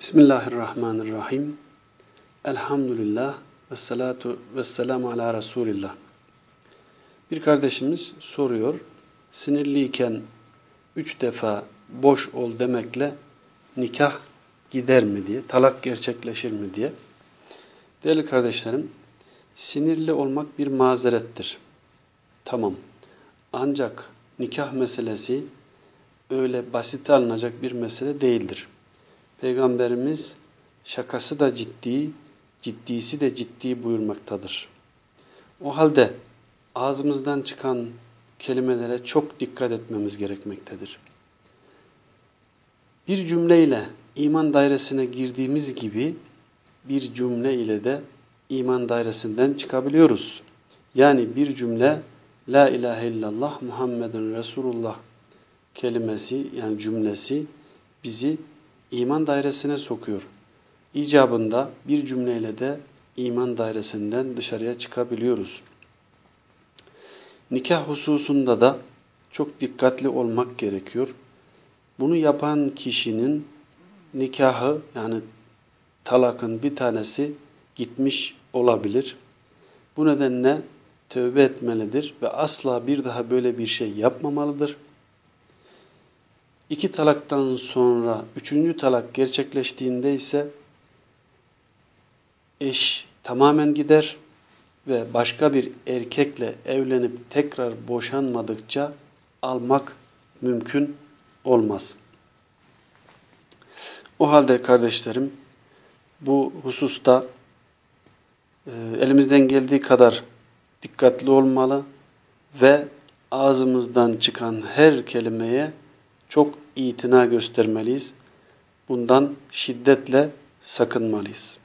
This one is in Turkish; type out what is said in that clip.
Bismillahirrahmanirrahim. Elhamdülillah ve salatu ve selamu ala Resulillah. Bir kardeşimiz soruyor. Sinirliyken üç defa boş ol demekle nikah gider mi diye, talak gerçekleşir mi diye. Değerli kardeşlerim, sinirli olmak bir mazerettir. Tamam. Ancak nikah meselesi öyle basit alınacak bir mesele değildir. Peygamberimiz şakası da ciddi, ciddisi de ciddi buyurmaktadır. O halde ağzımızdan çıkan kelimelere çok dikkat etmemiz gerekmektedir. Bir cümleyle iman dairesine girdiğimiz gibi bir cümle ile de iman dairesinden çıkabiliyoruz. Yani bir cümle La ilahe illallah Muhammedun Resulullah kelimesi yani cümlesi bizi iman dairesine sokuyor. İcabında bir cümleyle de iman dairesinden dışarıya çıkabiliyoruz. Nikah hususunda da çok dikkatli olmak gerekiyor. Bunu yapan kişinin nikahı yani talakın bir tanesi gitmiş olabilir. Bu nedenle tövbe etmelidir ve asla bir daha böyle bir şey yapmamalıdır. İki talaktan sonra üçüncü talak gerçekleştiğinde ise eş tamamen gider ve başka bir erkekle evlenip tekrar boşanmadıkça almak mümkün olmaz. O halde kardeşlerim bu hususta e, elimizden geldiği kadar dikkatli olmalı ve ağzımızdan çıkan her kelimeye çok itina göstermeliyiz. Bundan şiddetle sakınmalıyız.